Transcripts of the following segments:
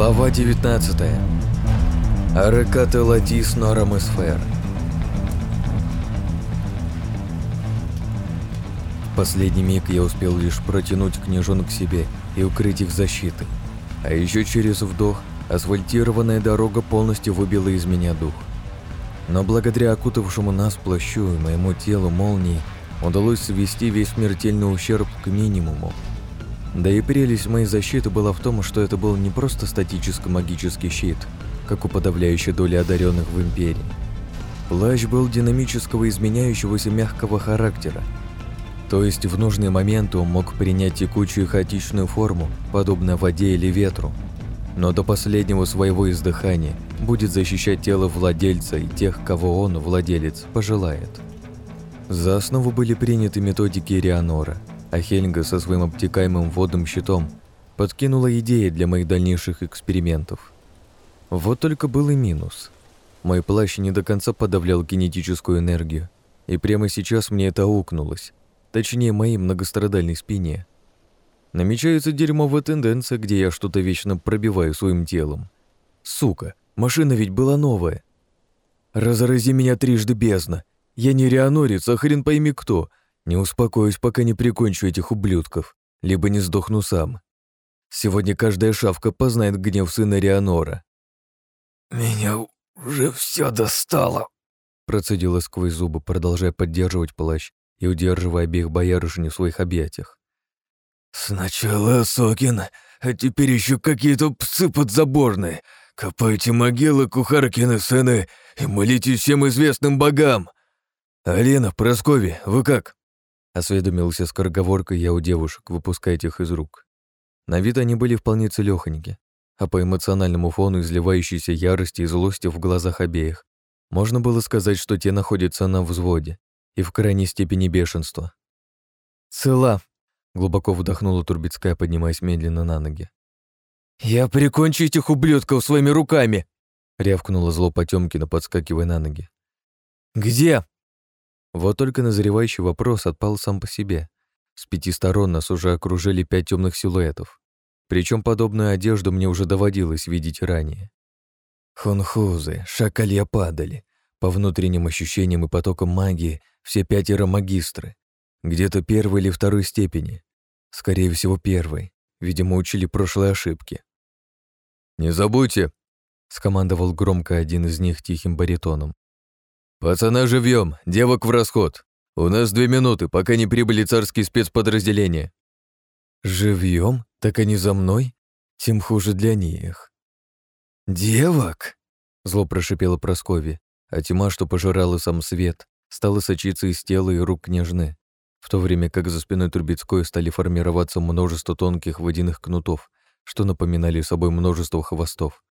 Глава 19. Ареката Латис Норам Эсфер. В последний миг я успел лишь протянуть княжон к себе и укрыть их защитой. А еще через вдох асфальтированная дорога полностью выбила из меня дух. Но благодаря окутавшему нас плащу и моему телу молнии удалось свести весь смертельный ущерб к минимуму. Да и прелесть моей защиты была в том, что это был не просто статическо-магический щит, как у подавляющей доли одаренных в Империи. Плащ был динамического изменяющегося мягкого характера. То есть в нужный момент он мог принять текучую хаотичную форму, подобно воде или ветру, но до последнего своего издыхания будет защищать тело владельца и тех, кого он, владелец, пожелает. За основу были приняты методики Рианора – а Хельга со своим обтекаемым водным щитом подкинула идеи для моих дальнейших экспериментов. Вот только был и минус. Мой плащ не до конца подавлял кинетическую энергию, и прямо сейчас мне это аукнулось, точнее, моей многострадальной спине. Намечается дерьмовая тенденция, где я что-то вечно пробиваю своим телом. Сука, машина ведь была новая. Разрази меня трижды бездна. Я не рианорец, а хрен пойми кто — не успокоюсь, пока не прикончу этих ублюдков, либо не сдохну сам. Сегодня каждая шавка познает гнев сына Рианора. «Меня уже все достало», — процедила сквозь зубы, продолжая поддерживать плащ и удерживая обеих боярышень в своих объятиях. «Сначала Сокин, а теперь еще какие-то псы подзаборные. Копайте могилы, кухаркины сыны, и молитесь всем известным богам. Алина, Проскови, вы как?» Осведомился скороговоркой я у девушек, выпуская их из рук. На вид они были вполне целёхоньки, а по эмоциональному фону изливающейся ярости и злости в глазах обеих можно было сказать, что те находятся на взводе и в крайней степени бешенства. «Цела!» — глубоко вдохнула Турбецкая, поднимаясь медленно на ноги. «Я прикончу этих ублюдков своими руками!» — рявкнула зло Потёмкина, подскакивая на ноги. «Где?» Вот только назревающий вопрос отпал сам по себе. С пяти сторон нас уже окружили пять темных силуэтов. Причем подобную одежду мне уже доводилось видеть ранее. Хунхузы, шакалья падали. По внутренним ощущениям и потокам магии все пятеро магистры. Где-то первой или второй степени. Скорее всего, первой. Видимо, учили прошлые ошибки. «Не забудьте!» — скомандовал громко один из них тихим баритоном. «Пацана живьем, девок в расход. У нас две минуты, пока не прибыли царские спецподразделения». «Живьем? Так они за мной? Тем хуже для них». «Девок?» — зло прошипела Прасковья, а тьма, что пожирала сам свет, стала сочиться из тела и рук княжны, в то время как за спиной Трубецкой стали формироваться множество тонких водяных кнутов, что напоминали собой множество хвостов,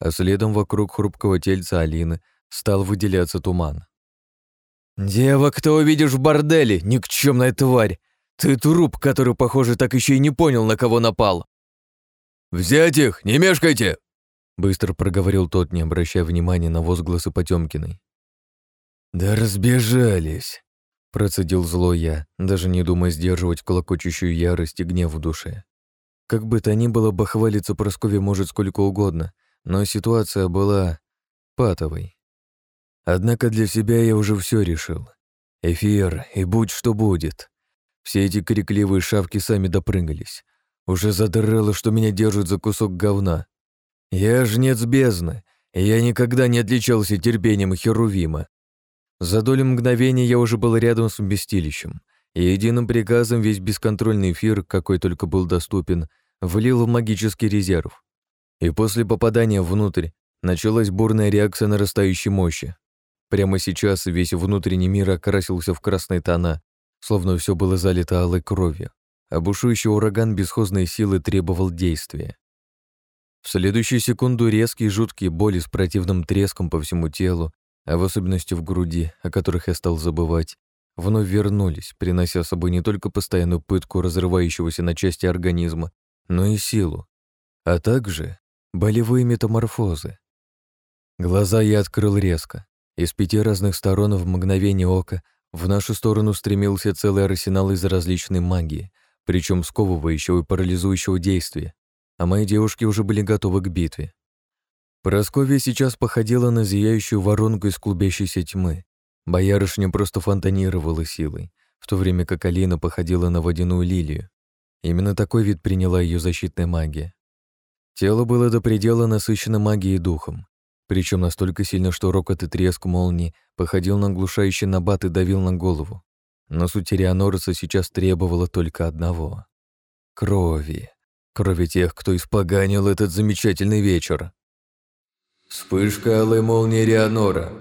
а следом вокруг хрупкого тельца Алины стал выделяться туман. «Дева, кто увидишь в борделе, никчемная тварь! Ты труп, который, похоже, так еще и не понял, на кого напал!» «Взять их, не мешкайте!» Быстро проговорил тот, не обращая внимания на возгласы Потемкиной. «Да разбежались!» Процедил зло я, даже не думая сдерживать колокочущую ярость и гнев в душе. Как бы то ни было, бахвалиться Прасковье может сколько угодно, но ситуация была патовой. Однако для себя я уже все решил. Эфир, и будь что будет. Все эти крикливые шавки сами допрыгались. Уже задрало, что меня держат за кусок говна. Я жнец бездны, и я никогда не отличался терпением Херувима. За долю мгновения я уже был рядом с вместилищем, и единым приказом весь бесконтрольный эфир, какой только был доступен, влил в магический резерв. И после попадания внутрь началась бурная реакция нарастающей мощи. Прямо сейчас весь внутренний мир окрасился в красные тона, словно все было залито алой кровью, а ураган бесхозной силы требовал действия. В следующую секунду резкие жуткие боли с противным треском по всему телу, а в особенности в груди, о которых я стал забывать, вновь вернулись, принося с собой не только постоянную пытку разрывающегося на части организма, но и силу, а также болевые метаморфозы. Глаза я открыл резко, из пяти разных сторон в мгновение ока в нашу сторону стремился целый арсенал из различной магии, причем сковывающего и парализующего действия, а мои девушки уже были готовы к битве. Просковья сейчас походила на зияющую воронку из клубящейся тьмы. Боярышня просто фонтанировала силой, в то время как Алина походила на водяную лилию. Именно такой вид приняла ее защитная магия. Тело было до предела насыщено магией и духом, причем настолько сильно, что рокот и треск молнии походил на оглушающий набат и давил на голову. Но суть Рианороса сейчас требовала только одного — крови. Крови тех, кто испоганил этот замечательный вечер. Вспышка алой молнии Рианора.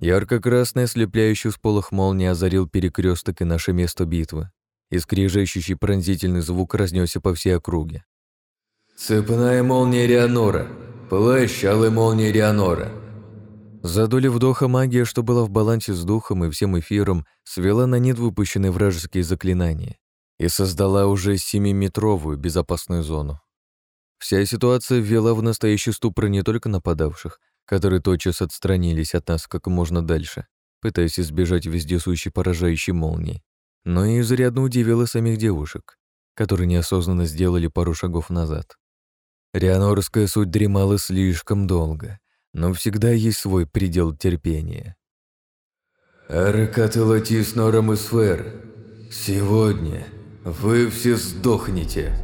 Ярко-красный ослепляющий всполох молнии озарил перекресток и наше место битвы. И скрежещущий пронзительный звук разнесся по всей округе. Цепная молния Рианора. Плащ алой молнии Рианора. За доли вдоха магия, что была в балансе с духом и всем эфиром, свела на нет выпущенные вражеские заклинания и создала уже семиметровую безопасную зону. Вся ситуация ввела в настоящий ступор не только нападавших, которые тотчас отстранились от нас как можно дальше, пытаясь избежать вездесущей поражающей молнии, но и изрядно удивила самих девушек, которые неосознанно сделали пару шагов назад. Рианорская суть дремала слишком долго, но всегда есть свой предел терпения. Аркаты Латис Норам и Сфер, сегодня вы все сдохнете.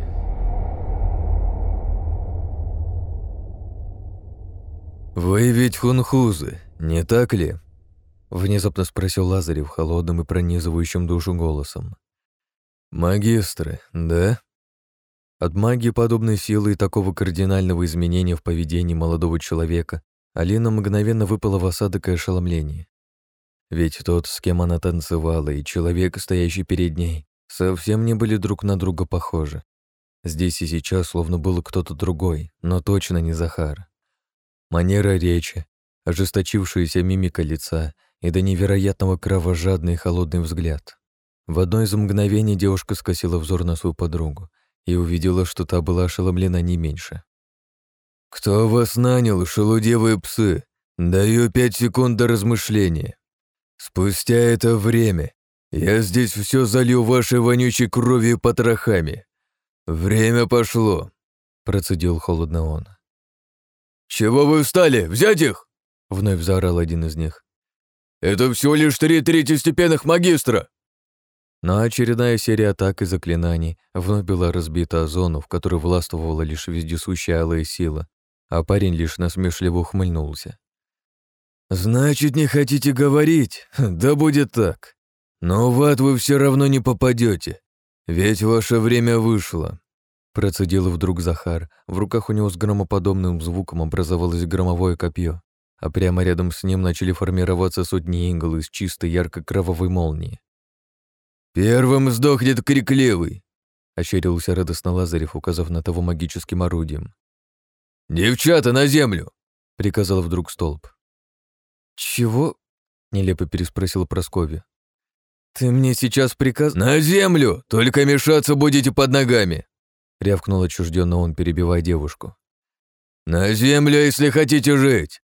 «Вы ведь хунхузы, не так ли?» Внезапно спросил Лазарев холодным и пронизывающим душу голосом. «Магистры, да?» От магии подобной силы и такого кардинального изменения в поведении молодого человека Алина мгновенно выпала в осадок и ошеломление. Ведь тот, с кем она танцевала, и человек, стоящий перед ней, совсем не были друг на друга похожи. Здесь и сейчас словно был кто-то другой, но точно не Захар. Манера речи, ожесточившаяся мимика лица и до невероятного кровожадный холодный взгляд. В одно из мгновений девушка скосила взор на свою подругу и увидела, что та была ошеломлена не меньше. «Кто вас нанял, шелудевые псы? Даю пять секунд до размышления. Спустя это время я здесь все залью вашей вонючей кровью потрохами. Время пошло», — процедил холодно он. «Чего вы встали? Взять их!» — вновь заорал один из них. «Это всего лишь три третьестепенных магистра!» Но очередная серия атак и заклинаний вновь была разбита о зону, в которой властвовала лишь вездесущая алая сила, а парень лишь насмешливо ухмыльнулся. «Значит, не хотите говорить? Да будет так. Но в ад вы все равно не попадете, ведь ваше время вышло. Процедил вдруг Захар. В руках у него с громоподобным звуком образовалось громовое копье, а прямо рядом с ним начали формироваться сотни игл из чистой ярко-кровавой молнии. «Первым сдохнет Крикливый!» — ощерился радостно Лазарев, указав на того магическим орудием. «Девчата, на землю!» — приказал вдруг столб. «Чего?» — нелепо переспросил Прасковья. «Ты мне сейчас приказ...» «На землю! Только мешаться будете под ногами!» — рявкнул отчужденно он, перебивая девушку. «На землю, если хотите жить!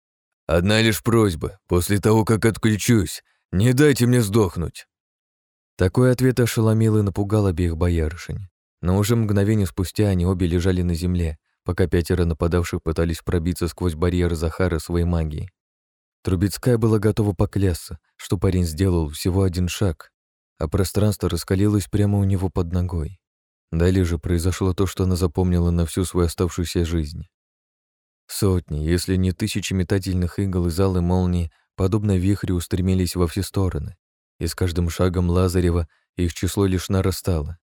Одна лишь просьба, после того, как отключусь, не дайте мне сдохнуть!» Такой ответ ошеломил и напугал обеих боярышень. Но уже мгновение спустя они обе лежали на земле, пока пятеро нападавших пытались пробиться сквозь барьер Захара своей магией. Трубецкая была готова поклясться, что парень сделал всего один шаг, а пространство раскалилось прямо у него под ногой. Далее же произошло то, что она запомнила на всю свою оставшуюся жизнь. Сотни, если не тысячи метательных игл и залы молнии, подобно вихрю, устремились во все стороны, и с каждым шагом Лазарева их число лишь нарастало.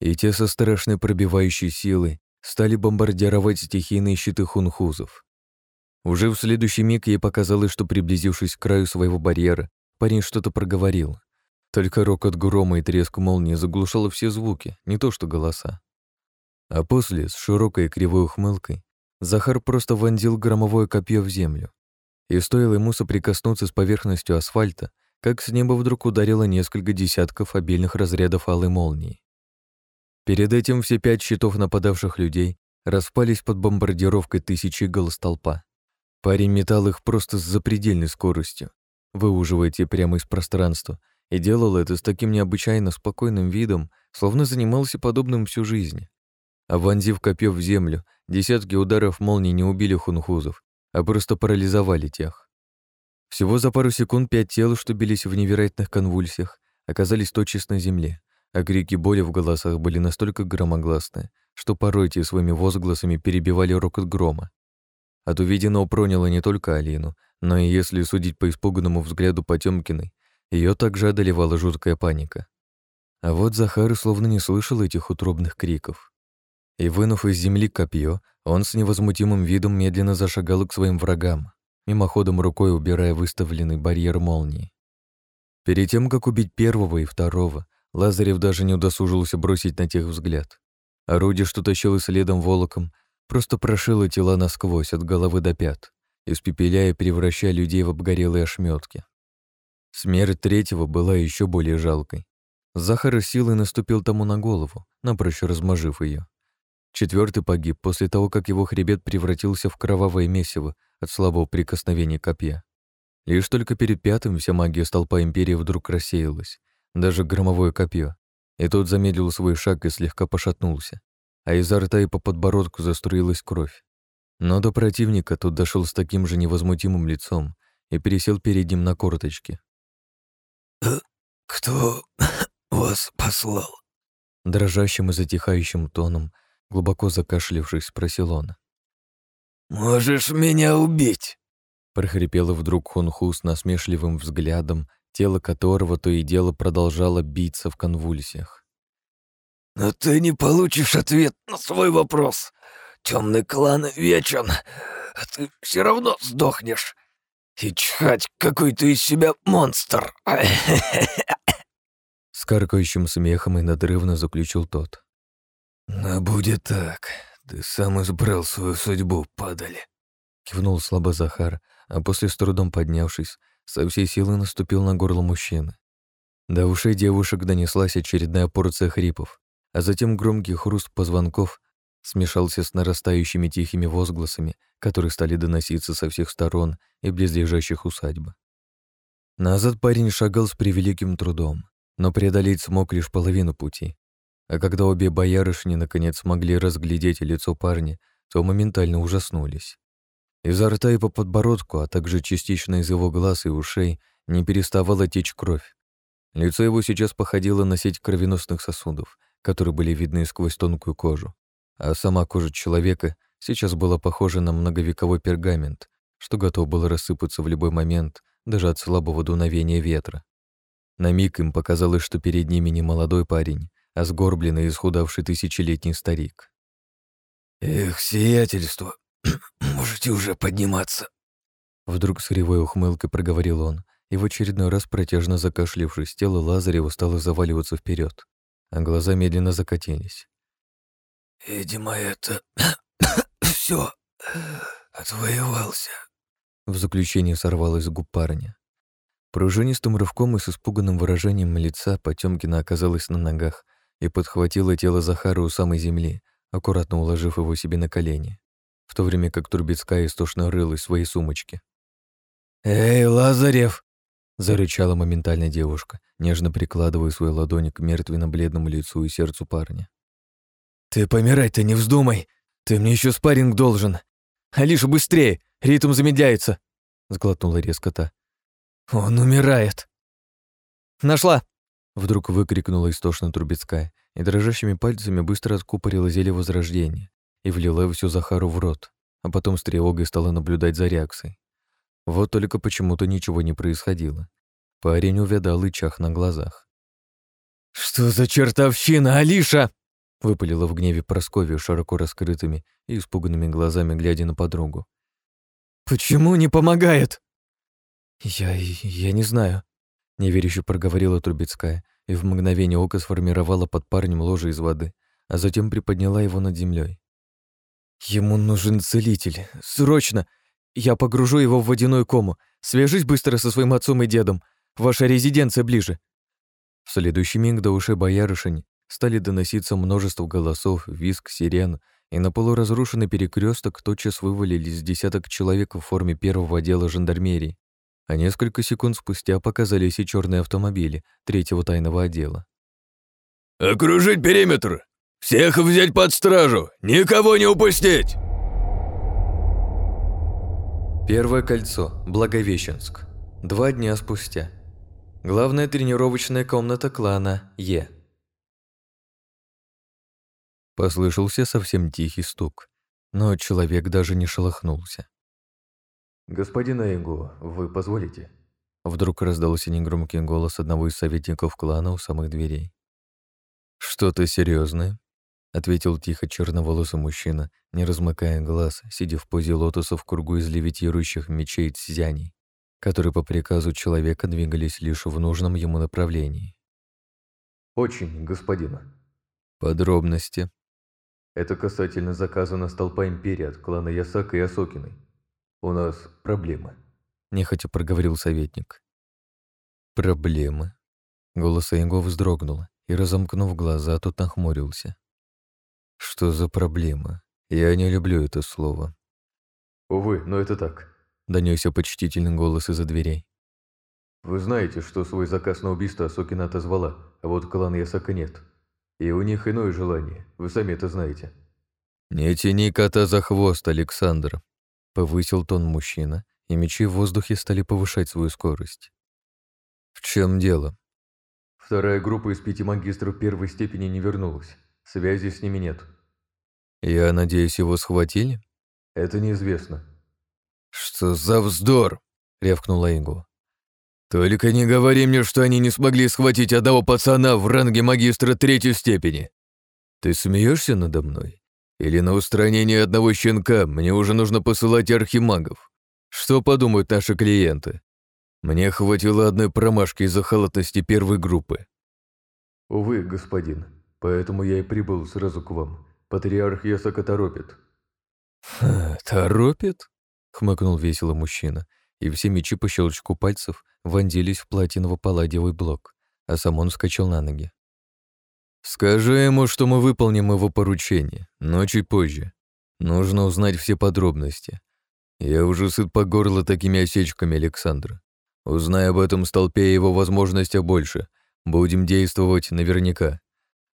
И те со страшной пробивающей силой стали бомбардировать стихийные щиты хунхузов. Уже в следующий миг ей показалось, что, приблизившись к краю своего барьера, парень что-то проговорил. Только рокот грома и треск молнии заглушало все звуки, не то что голоса. А после, с широкой кривой ухмылкой, Захар просто вонзил громовое копье в землю. И стоило ему соприкоснуться с поверхностью асфальта, как с неба вдруг ударило несколько десятков обильных разрядов алой молнии. Перед этим все пять щитов нападавших людей распались под бомбардировкой тысячи игл столпа. Парень метал их просто с запредельной скоростью, выуживая те прямо из пространства, и делал это с таким необычайно спокойным видом, словно занимался подобным всю жизнь. а вонзив копье в землю, десятки ударов молнии не убили хунхузов, а просто парализовали тех. Всего за пару секунд пять тел, что бились в невероятных конвульсиях, оказались тотчас на земле, а крики боли в голосах были настолько громогласны, что порой те своими возгласами перебивали рокот грома. От увиденного проняло не только Алину, но и если судить по испуганному взгляду Потёмкиной, ее также одолевала жуткая паника. А вот Захар словно не слышал этих утробных криков. И, вынув из земли копье, он с невозмутимым видом медленно зашагал к своим врагам, мимоходом рукой убирая выставленный барьер молнии. Перед тем, как убить первого и второго, Лазарев даже не удосужился бросить на тех взгляд. Орудие, что тащило следом волоком, просто прошило тела насквозь от головы до пят, испепеляя превращая людей в обгорелые ошметки. Смерть третьего была еще более жалкой. Захар силой наступил тому на голову, напрочь размажив ее. Четвертый погиб после того, как его хребет превратился в кровавое месиво от слабого прикосновения копья. Лишь только перед пятым вся магия столпа Империи вдруг рассеялась, даже громовое копье, и тот замедлил свой шаг и слегка пошатнулся, а изо рта и по подбородку заструилась кровь. Но до противника тот дошел с таким же невозмутимым лицом и пересел перед ним на корточки. «Кто вас послал?» Дрожащим и затихающим тоном, глубоко закашлившись, спросил он. «Можешь меня убить?» прохрипела вдруг Хунху с насмешливым взглядом, тело которого то и дело продолжало биться в конвульсиях. «Но ты не получишь ответ на свой вопрос. Темный клан вечен, а ты все равно сдохнешь. И чхать, какой ты из себя монстр!» С каркающим смехом и надрывно заключил тот. «Но будет так. Ты сам избрал свою судьбу, падали!» Кивнул слабо Захар, а после с трудом поднявшись, со всей силы наступил на горло мужчины. До ушей девушек донеслась очередная порция хрипов, а затем громкий хруст позвонков смешался с нарастающими тихими возгласами, которые стали доноситься со всех сторон и близлежащих усадьбы. Назад парень шагал с превеликим трудом, но преодолеть смог лишь половину пути. А когда обе боярышни наконец смогли разглядеть лицо парня, то моментально ужаснулись. Изо рта и по подбородку, а также частично из его глаз и ушей не переставала течь кровь. Лицо его сейчас походило на сеть кровеносных сосудов, которые были видны сквозь тонкую кожу, а сама кожа человека сейчас была похожа на многовековой пергамент, что готов был рассыпаться в любой момент, даже от слабого дуновения ветра. На миг им показалось, что перед ними не молодой парень, а сгорбленный и исхудавший тысячелетний старик. «Эх, сиятельство, «Можете уже подниматься». Вдруг с кривой ухмылкой проговорил он, и в очередной раз протяжно закашлившись, тело Лазарева стало заваливаться вперед, а глаза медленно закатились. «Видимо, это все отвоевался». В заключение сорвалось с губ парня. Пружинистым рывком и с испуганным выражением лица Потёмкина оказалась на ногах и подхватила тело Захара у самой земли, аккуратно уложив его себе на колени в то время как Турбецкая истошно рылась в своей сумочке. «Эй, Лазарев!» — зарычала моментально девушка, нежно прикладывая свою ладонь к мертвенно-бледному лицу и сердцу парня. «Ты помирать-то не вздумай! Ты мне еще спарринг должен! Алиша, быстрее! Ритм замедляется!» — сглотнула резко та. «Он умирает!» «Нашла!» — вдруг выкрикнула истошно Трубецкая и дрожащими пальцами быстро откупорила зелье возрождения, и влила всю Захару в рот, а потом с тревогой стала наблюдать за реакцией. Вот только почему-то ничего не происходило. Парень увядал и чах на глазах. «Что за чертовщина, Алиша?» — выпалила в гневе Прасковья широко раскрытыми и испуганными глазами, глядя на подругу. «Почему не помогает?» «Я... я не знаю», — неверяще проговорила Трубецкая и в мгновение ока сформировала под парнем ложе из воды, а затем приподняла его над землей. «Ему нужен целитель. Срочно! Я погружу его в водяную кому. Свяжись быстро со своим отцом и дедом. Ваша резиденция ближе». В следующий миг до ушей боярышень стали доноситься множество голосов, визг, сирен, и на полуразрушенный перекресток тотчас вывалились десяток человек в форме первого отдела жандармерии, а несколько секунд спустя показались и черные автомобили третьего тайного отдела. «Окружить периметр! Всех взять под стражу! Никого не упустить!» Первое кольцо. Благовещенск. Два дня спустя. Главная тренировочная комната клана Е. Послышался совсем тихий стук, но человек даже не шелохнулся. «Господин Эйгу, вы позволите?» Вдруг раздался негромкий голос одного из советников клана у самых дверей. «Что-то серьезное? ответил тихо черноволосый мужчина, не размыкая глаз, сидя в позе лотоса в кругу из левитирующих мечей цзяней, которые по приказу человека двигались лишь в нужном ему направлении. «Очень, господин». «Подробности?» «Это касательно заказа на столпа Империи от клана Ясака и Асокиной. У нас проблемы», — нехотя проговорил советник. «Проблемы?» Голос Эйго вздрогнул, и, разомкнув глаза, тот нахмурился. Что за проблема? Я не люблю это слово. Увы, но это так. Донесся почтительный голос из-за дверей. Вы знаете, что свой заказ на убийство Сокина отозвала, а вот клан Ясака нет. И у них иное желание, вы сами это знаете. «Не тяни кота за хвост, Александр», — повысил тон мужчина, и мечи в воздухе стали повышать свою скорость. «В чем дело?» Вторая группа из пяти магистров первой степени не вернулась. Связи с ними нет. Я надеюсь, его схватили? Это неизвестно. Что за вздор? рявкнула Ингу. Только не говори мне, что они не смогли схватить одного пацана в ранге магистра третьей степени. Ты смеешься надо мной? Или на устранение одного щенка мне уже нужно посылать архимагов? Что подумают наши клиенты? Мне хватило одной промашки из-за халатности первой группы. Увы, господин, Поэтому я и прибыл сразу к вам. Патриарх Ясака торопит». «Торопит?» — хмыкнул весело мужчина, и все мечи по щелчку пальцев вонзились в платиново-палладиевый блок, а сам он вскочил на ноги. «Скажи ему, что мы выполним его поручение, но чуть позже. Нужно узнать все подробности. Я уже сыт по горло такими осечками Александра. Узнай об этом столпе и его возможностях больше. Будем действовать наверняка.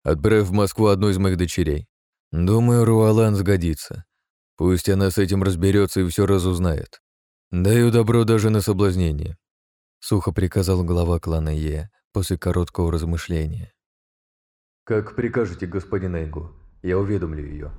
Отправь в Москву одну из моих дочерей. Думаю, Руалан сгодится. Пусть она с этим разберется и все разузнает. Даю добро даже на соблазнение. Сухо приказал глава клана Е после короткого размышления. «Как прикажете, господин Эйгу, я уведомлю ее.